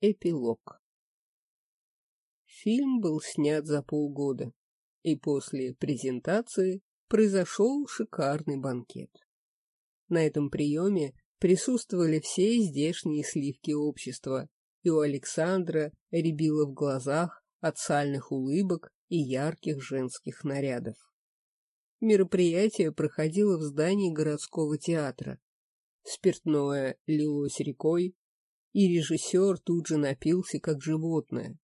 Эпилог Фильм был снят за полгода, и после презентации произошел шикарный банкет. На этом приеме присутствовали все здешние сливки общества, и у Александра рябило в глазах от сальных улыбок и ярких женских нарядов. Мероприятие проходило в здании городского театра. Спиртное лилось рекой, и режиссер тут же напился, как животное.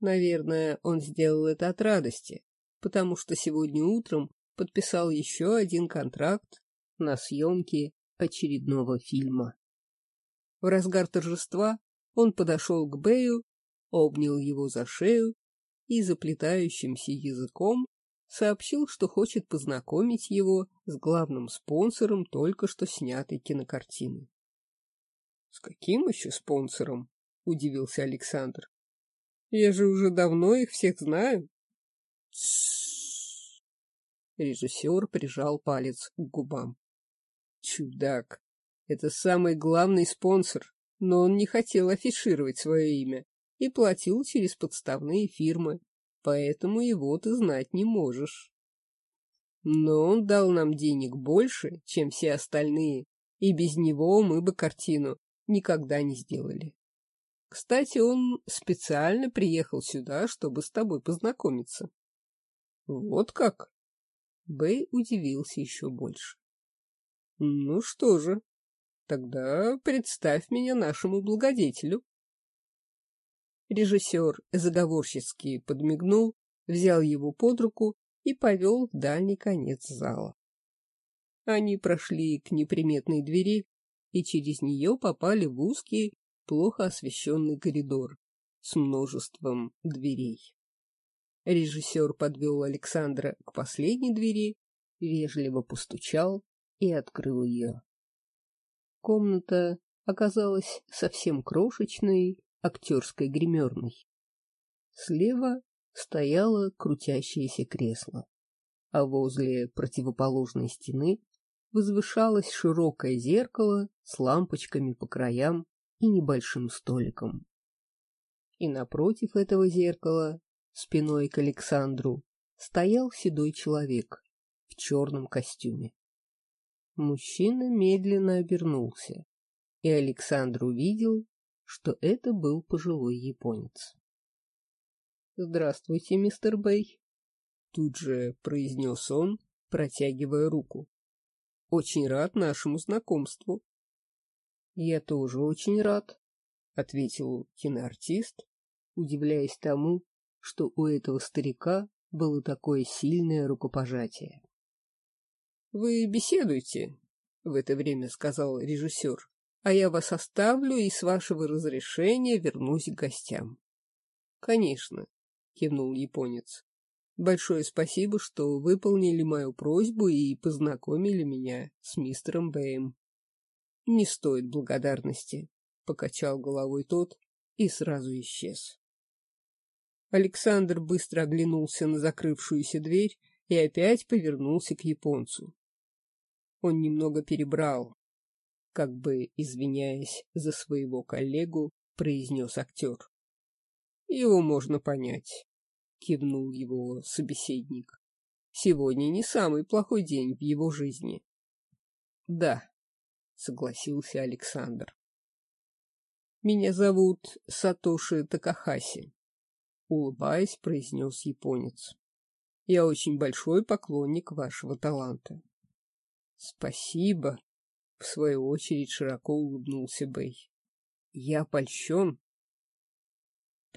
Наверное, он сделал это от радости, потому что сегодня утром подписал еще один контракт на съемки очередного фильма. В разгар торжества он подошел к Бэю, обнял его за шею и заплетающимся языком сообщил, что хочет познакомить его с главным спонсором только что снятой кинокартины. — С каким еще спонсором? — удивился Александр. — Я же уже давно их всех знаю. Режиссер прижал палец к губам. Чудак. Это самый главный спонсор, но он не хотел афишировать свое имя и платил через подставные фирмы, поэтому его ты знать не можешь. Но он дал нам денег больше, чем все остальные, и без него мы бы картину никогда не сделали. Кстати, он специально приехал сюда, чтобы с тобой познакомиться. Вот как? Бэй удивился еще больше. Ну что же, тогда представь меня нашему благодетелю. Режиссер заговорчески подмигнул, взял его под руку и повел в дальний конец зала. Они прошли к неприметной двери и через нее попали в узкий, плохо освещенный коридор с множеством дверей. Режиссер подвел Александра к последней двери, вежливо постучал и открыл ее. Комната оказалась совсем крошечной актерской гримерной. Слева стояло крутящееся кресло, а возле противоположной стены возвышалось широкое зеркало с лампочками по краям и небольшим столиком. И напротив этого зеркала, спиной к Александру, стоял седой человек в черном костюме. Мужчина медленно обернулся, и Александр увидел, что это был пожилой японец. «Здравствуйте, мистер Бэй», — тут же произнес он, протягивая руку. «Очень рад нашему знакомству». «Я тоже очень рад», — ответил киноартист, удивляясь тому, что у этого старика было такое сильное рукопожатие. — Вы беседуйте, — в это время сказал режиссер, — а я вас оставлю и с вашего разрешения вернусь к гостям. — Конечно, — кивнул японец. — Большое спасибо, что выполнили мою просьбу и познакомили меня с мистером Бэем. — Не стоит благодарности, — покачал головой тот и сразу исчез. Александр быстро оглянулся на закрывшуюся дверь и опять повернулся к японцу. Он немного перебрал, как бы извиняясь за своего коллегу, произнес актер. Его можно понять, кивнул его собеседник. Сегодня не самый плохой день в его жизни. Да, согласился Александр. Меня зовут Сатоши Такахаси, улыбаясь, произнес японец. Я очень большой поклонник вашего таланта. Спасибо, в свою очередь широко улыбнулся Бэй. Я польщен.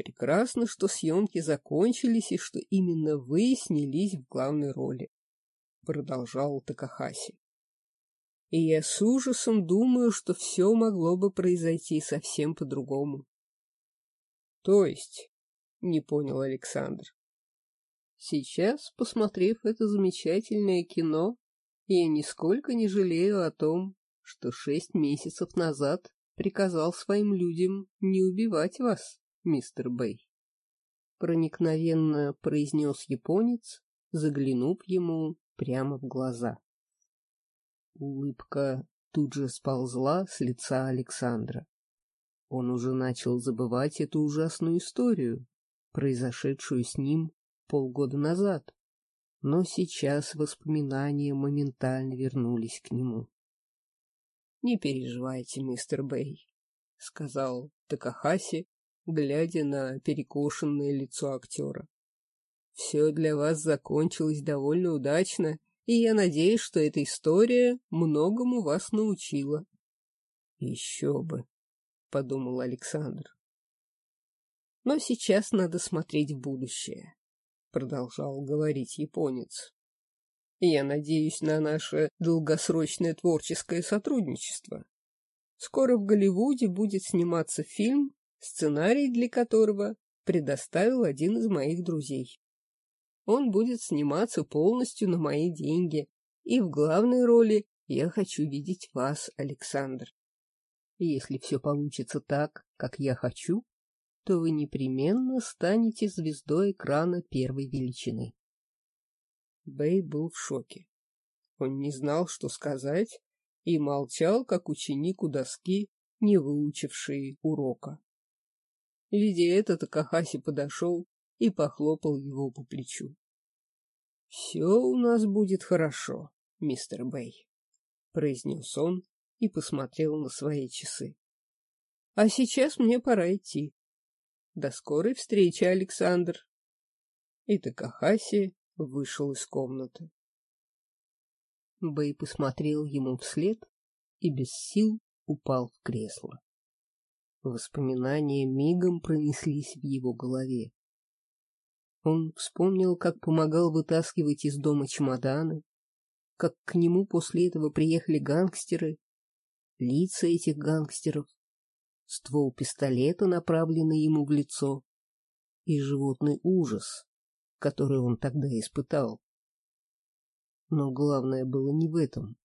Прекрасно, что съемки закончились и что именно вы снялись в главной роли, продолжал Такахаси. И я с ужасом думаю, что все могло бы произойти совсем по-другому. То есть, не понял Александр. Сейчас, посмотрев это замечательное кино, я нисколько не жалею о том, что шесть месяцев назад приказал своим людям не убивать вас, мистер Бэй. Проникновенно произнес японец, заглянув ему прямо в глаза. Улыбка тут же сползла с лица Александра. Он уже начал забывать эту ужасную историю, произошедшую с ним полгода назад. Но сейчас воспоминания моментально вернулись к нему. — Не переживайте, мистер Бэй, — сказал Такахаси, глядя на перекошенное лицо актера. — Все для вас закончилось довольно удачно, и я надеюсь, что эта история многому вас научила. — Еще бы, — подумал Александр. — Но сейчас надо смотреть в будущее, — продолжал говорить японец. Я надеюсь на наше долгосрочное творческое сотрудничество. Скоро в Голливуде будет сниматься фильм, сценарий для которого предоставил один из моих друзей. Он будет сниматься полностью на мои деньги, и в главной роли я хочу видеть вас, Александр. Если все получится так, как я хочу, то вы непременно станете звездой экрана первой величины. Бэй был в шоке. Он не знал, что сказать, и молчал, как ученик у доски, не выучивший урока. Видя это, Такахаси подошел и похлопал его по плечу. — Все у нас будет хорошо, мистер Бэй, — произнес он и посмотрел на свои часы. — А сейчас мне пора идти. До скорой встречи, Александр. И Такахаси вышел из комнаты. Бэй посмотрел ему вслед и без сил упал в кресло. Воспоминания мигом пронеслись в его голове. Он вспомнил, как помогал вытаскивать из дома чемоданы, как к нему после этого приехали гангстеры, лица этих гангстеров, ствол пистолета, направленный ему в лицо, и животный ужас, который он тогда испытал. Но главное было не в этом.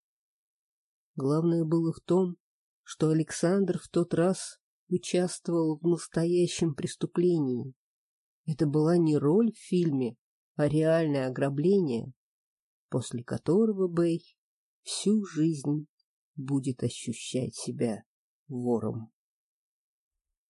Главное было в том, что Александр в тот раз участвовал в настоящем преступлении. Это была не роль в фильме, а реальное ограбление, после которого Бэй всю жизнь будет ощущать себя вором.